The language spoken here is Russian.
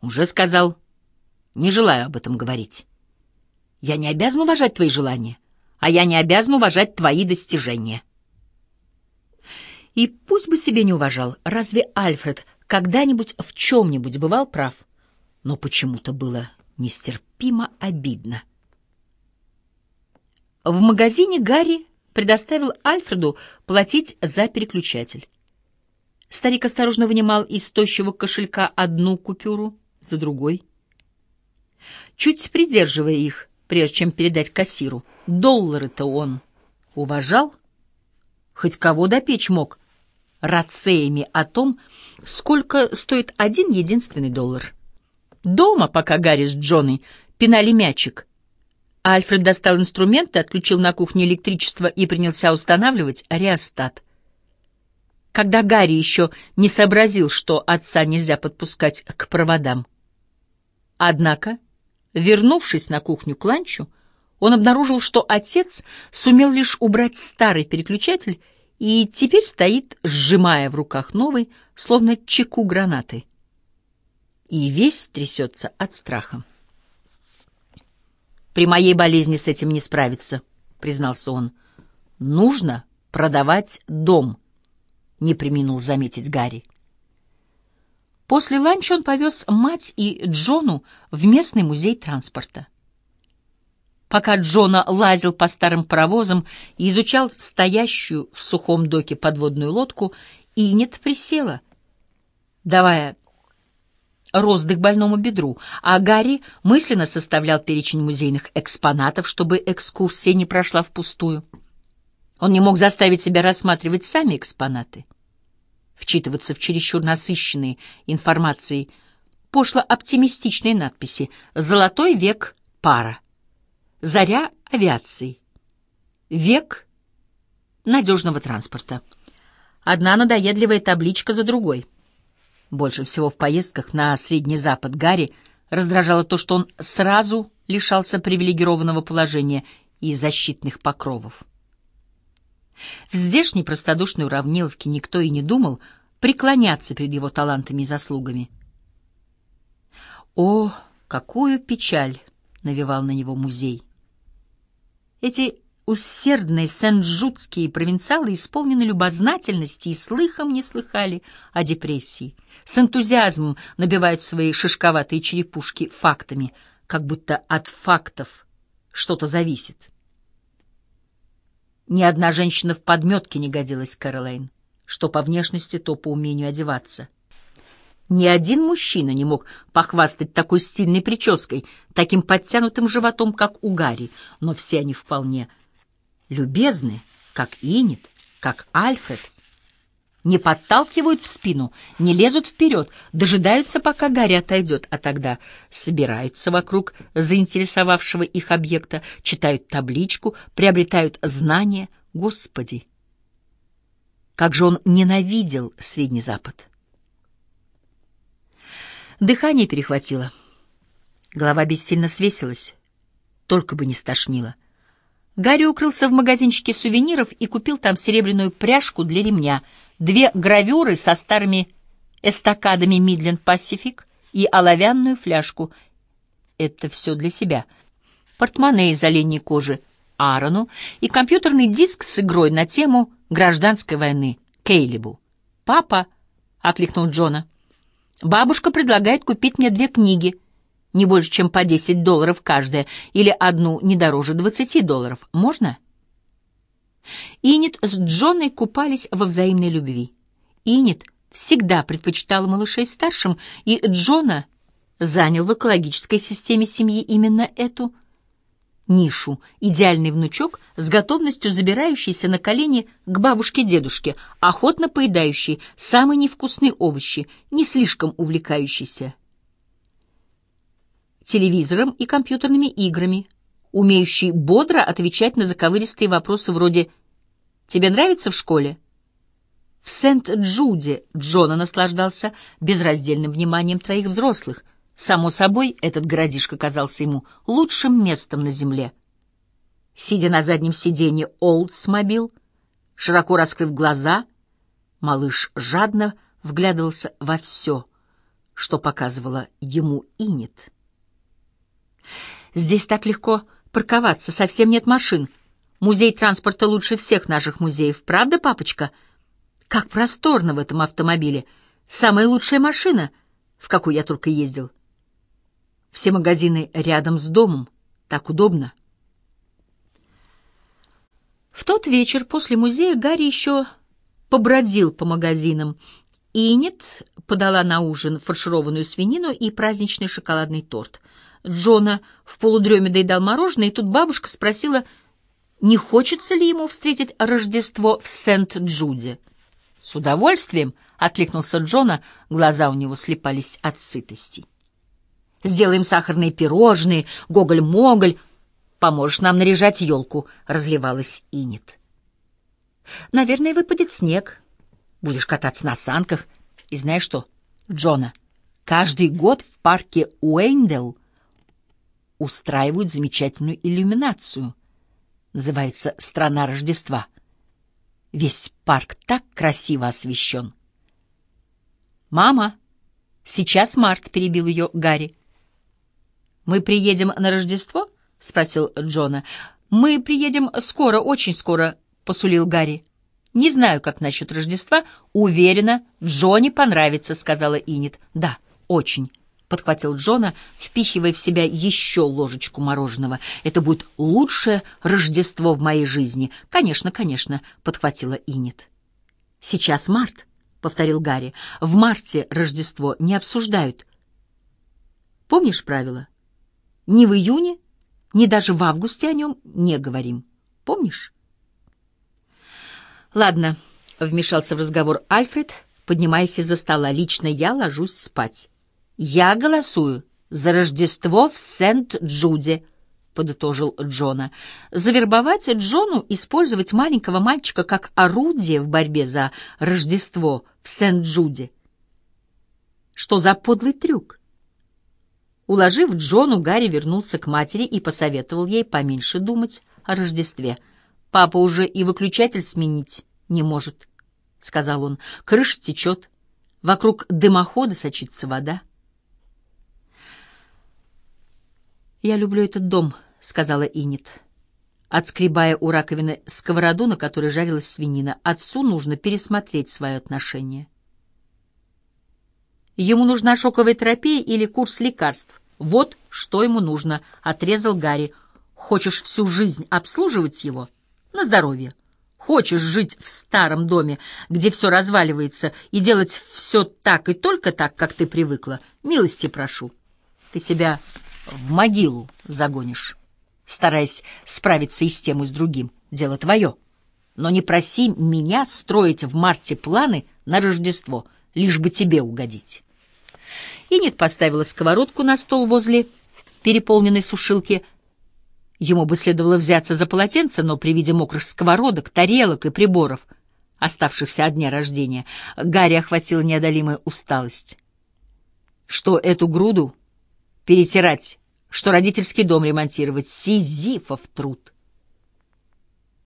Уже сказал. Не желаю об этом говорить. Я не обязан уважать твои желания, а я не обязан уважать твои достижения. И пусть бы себе не уважал, разве Альфред когда-нибудь в чем-нибудь бывал прав? Но почему-то было нестерпимо обидно. В магазине Гарри предоставил Альфреду платить за переключатель. Старик осторожно вынимал из тощего кошелька одну купюру за другой, чуть придерживая их, прежде чем передать кассиру. Доллары-то он уважал, хоть кого допечь мог рацеями о том, сколько стоит один единственный доллар. Дома, пока Гарри с Джоной пинали мячик, Альфред достал инструменты, отключил на кухне электричество и принялся устанавливать реостат. Когда Гарри еще не сообразил, что отца нельзя подпускать к проводам. Однако, вернувшись на кухню к ланчу, он обнаружил, что отец сумел лишь убрать старый переключатель и теперь стоит, сжимая в руках новый, словно чеку гранаты. И весь трясется от страха. При моей болезни с этим не справиться, признался он. Нужно продавать дом, не преминул заметить Гарри. После ланча он повез мать и Джону в местный музей транспорта. Пока Джона лазил по старым паровозам и изучал стоящую в сухом доке подводную лодку, Инет присела, давая роздых больному бедру, а Гарри мысленно составлял перечень музейных экспонатов, чтобы экскурсия не прошла впустую. Он не мог заставить себя рассматривать сами экспонаты, вчитываться в чересчур насыщенные информацией пошло-оптимистичные надписи «Золотой век пара», «Заря авиации», «Век надежного транспорта». Одна надоедливая табличка за другой — больше всего в поездках на Средний Запад Гарри раздражало то, что он сразу лишался привилегированного положения и защитных покровов. В здешней простодушной уравниловке никто и не думал преклоняться перед его талантами и заслугами. О, какую печаль навевал на него музей! Эти Усердные сен-джутские провинциалы исполнены любознательности и слыхом не слыхали о депрессии. С энтузиазмом набивают свои шишковатые черепушки фактами, как будто от фактов что-то зависит. Ни одна женщина в подметке не годилась Кэролайн, что по внешности, то по умению одеваться. Ни один мужчина не мог похвастать такой стильной прической, таким подтянутым животом, как у Гарри, но все они вполне любезны, как Инет, как Альфред, не подталкивают в спину, не лезут вперед, дожидаются, пока Гарри отойдет, а тогда собираются вокруг заинтересовавшего их объекта, читают табличку, приобретают знания. Господи! Как же он ненавидел Средний Запад! Дыхание перехватило. Голова бессильно свесилась, только бы не стошнило. Гарри укрылся в магазинчике сувениров и купил там серебряную пряжку для ремня, две гравюры со старыми эстакадами Мидленд Пасифик и оловянную фляжку. Это все для себя. Портмоне из оленьей кожи Аарону и компьютерный диск с игрой на тему гражданской войны Кейлибу. «Папа», — окликнул Джона, — «бабушка предлагает купить мне две книги — не больше, чем по 10 долларов каждая, или одну не дороже 20 долларов. Можно? Инит с Джонной купались во взаимной любви. Инит всегда предпочитала малышей старшим, и Джона занял в экологической системе семьи именно эту нишу, идеальный внучок с готовностью забирающийся на колени к бабушке-дедушке, охотно поедающий самые невкусные овощи, не слишком увлекающийся телевизором и компьютерными играми, умеющий бодро отвечать на заковыристые вопросы вроде «Тебе нравится в школе?» В Сент-Джуде Джона наслаждался безраздельным вниманием троих взрослых. Само собой, этот городишко казался ему лучшим местом на земле. Сидя на заднем сиденье Олдсмобил, широко раскрыв глаза, малыш жадно вглядывался во все — что показывала ему Инет. «Здесь так легко парковаться, совсем нет машин. Музей транспорта лучше всех наших музеев, правда, папочка? Как просторно в этом автомобиле. Самая лучшая машина, в какую я только ездил. Все магазины рядом с домом. Так удобно». В тот вечер после музея Гарри еще побродил по магазинам. Инет подала на ужин фаршированную свинину и праздничный шоколадный торт. Джона в полудреме доедал мороженое, и тут бабушка спросила, не хочется ли ему встретить Рождество в Сент-Джуде. «С удовольствием!» — откликнулся Джона, глаза у него слепались от сытости. «Сделаем сахарные пирожные, гоголь-моголь. Поможешь нам наряжать елку», — разливалась Инет. Наверное, выпадет снег. Будешь кататься на санках. И знаешь что, Джона, каждый год в парке Уэйндел устраивают замечательную иллюминацию. Называется «Страна Рождества». Весь парк так красиво освещен. «Мама, сейчас март», — перебил ее Гарри. «Мы приедем на Рождество?» — спросил Джона. «Мы приедем скоро, очень скоро», — посулил Гарри. «Не знаю, как насчет Рождества. Уверена, Джонни понравится», — сказала Инит. «Да, очень», — подхватил Джона, впихивая в себя еще ложечку мороженого. «Это будет лучшее Рождество в моей жизни». «Конечно, конечно», — подхватила Инит. «Сейчас март», — повторил Гарри. «В марте Рождество не обсуждают». «Помнишь правило? Ни в июне, ни даже в августе о нем не говорим. Помнишь?» «Ладно», — вмешался в разговор Альфред, поднимаясь из-за стола. «Лично я ложусь спать. Я голосую за Рождество в Сент-Джуде», — подытожил Джона. «Завербовать Джону, использовать маленького мальчика как орудие в борьбе за Рождество в Сент-Джуде. Что за подлый трюк?» Уложив Джону, Гарри вернулся к матери и посоветовал ей поменьше думать о Рождестве — Папа уже и выключатель сменить не может, — сказал он. Крыша течет, вокруг дымохода сочится вода. «Я люблю этот дом», — сказала Инит, отскребая у раковины сковороду, на которой жарилась свинина. «Отцу нужно пересмотреть свое отношение». «Ему нужна шоковая терапия или курс лекарств. Вот что ему нужно», — отрезал Гарри. «Хочешь всю жизнь обслуживать его?» На здоровье. Хочешь жить в старом доме, где все разваливается, и делать все так и только так, как ты привыкла? Милости прошу. Ты себя в могилу загонишь, стараясь справиться и с тем, и с другим. Дело твое. Но не проси меня строить в марте планы на Рождество, лишь бы тебе угодить. Инет поставила сковородку на стол возле переполненной сушилки, Ему бы следовало взяться за полотенце, но при виде мокрых сковородок, тарелок и приборов, оставшихся от дня рождения, Гарри охватила неодолимая усталость. Что эту груду перетирать, что родительский дом ремонтировать, сизифов труд —